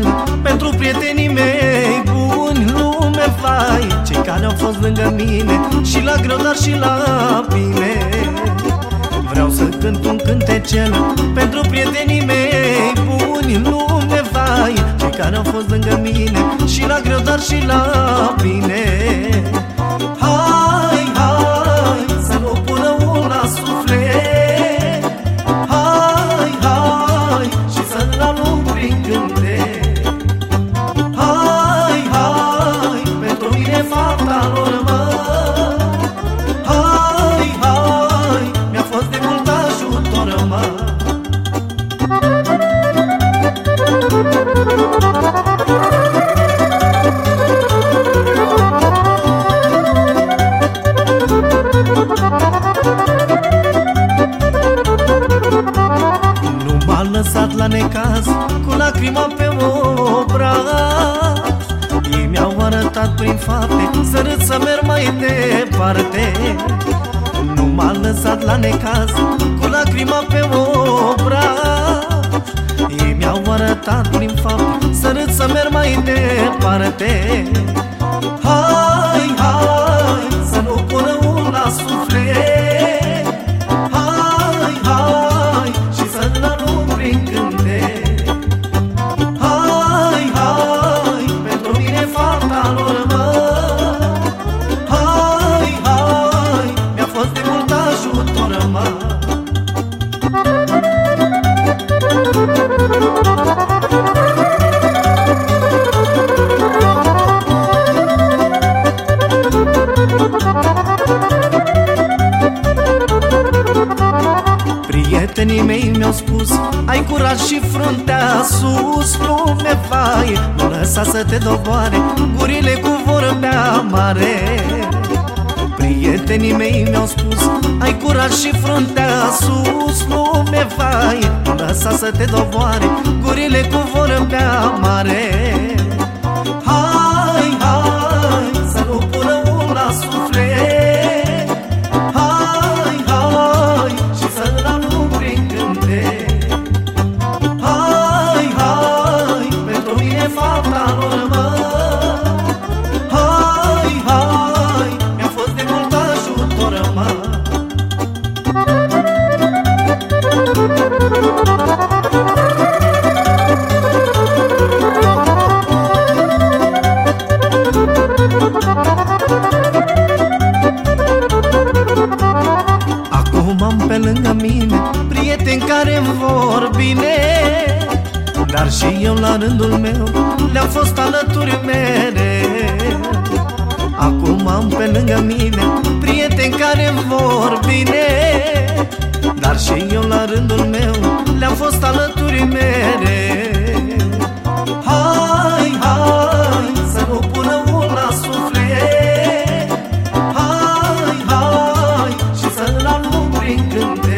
să cânt un cântecel Pentru prietenii mei buni lume vai Cei care au fost lângă mine Și la greu, dar și la bine. Vreau să cânt un cântecel Pentru prietenii mei buni lume vai Cei care au fost lângă mine Și la greu, dar și la bine lăsat la necaz Cu lacrima pe obraz. Ei mi-au arătat prin fapte Să râd să merg mai departe. Nu m-a lăsat la necaz Cu lacrima pe obraz. Ei mi-au arătat prin fapte Să râd să merg mai departe. Hai, hai, Prietenii mei mi-au spus Ai curaj și fruntea sus Lume vai, nu lăsa să te doboare Gurile cu vorbea mare. Prietenii mei mi-au spus Ai curaj și fruntea sus Lume vai, nu lăsa să te doboare Gurile cu vorbea mare mine Prieteni care îmi vor bine. Dar și eu la rândul meu Le-am fost alături mereu Acum am pe lângă mine Prieteni care îmi vor bine. Dar și eu la rândul meu Le-am fost alături mereu fata lor mă